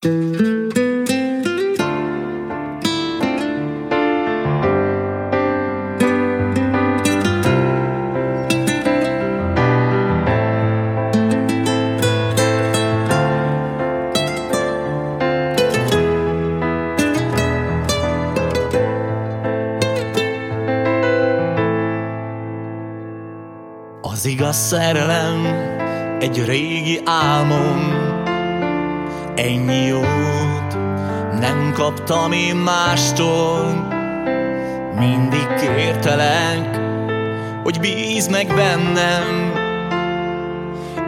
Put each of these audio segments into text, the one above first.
Az igaz szerelem egy régi álmom Ennyi jót nem kaptam én mástól. Mindig kértelek, hogy bíz meg bennem.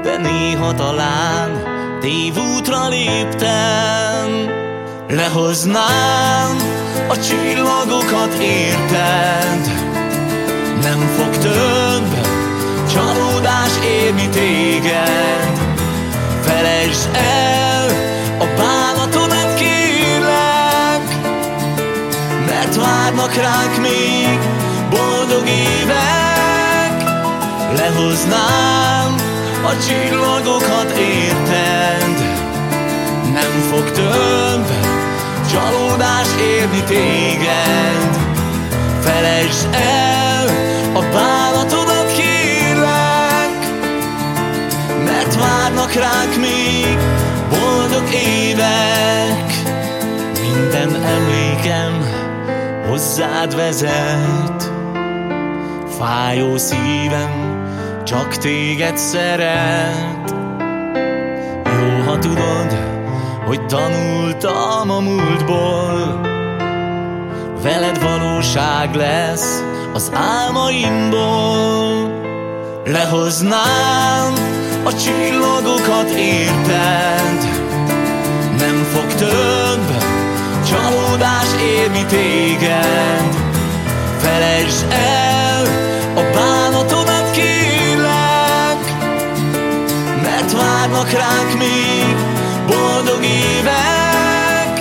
De néha talán tévútra léptem. Lehoznám a csillagokat érted? Nem fog több Csalódás érni téged. Felejtsd el várnak ránk még boldog évek. Lehoznám a csillagokat érted? Nem fog több csalódás érni téged. Felejtsd el hozzád vezet. Fájó szívem csak téged szeret. Jó, ha tudod, hogy tanultam a múltból. Veled valóság lesz az álmaimból. Lehoznám a csillagokat érted? Nem fog több csalódás érni téged várnak ránk még boldog évek.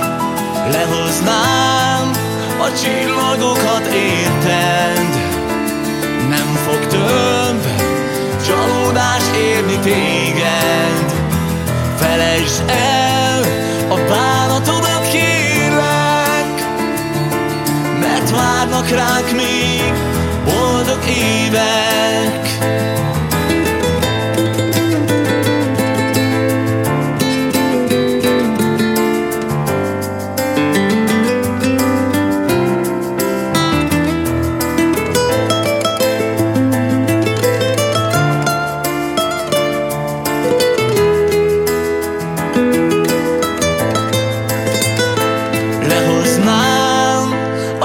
Lehoznám a csillagokat érted? Nem fog több csalódás érni téged. Felejtsd el a bánatodat kérlek Mert várnak ránk még boldog évek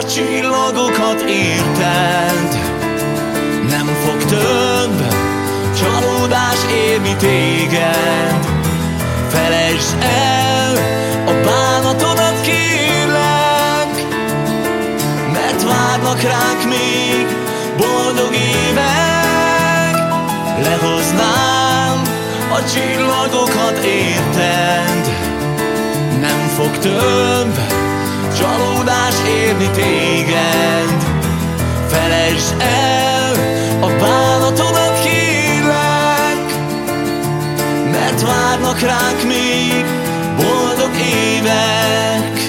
csillagokat érted. Nem fog több csalódás érni téged. Felejtsd el a bánatodat kérlek Mert várnak ránk még boldog évek. Lehoznám a csillagokat érted? Nem fog több csalódás érni téged. Felejtsd el a bánatodat kérlek Mert várnak ránk még boldog évek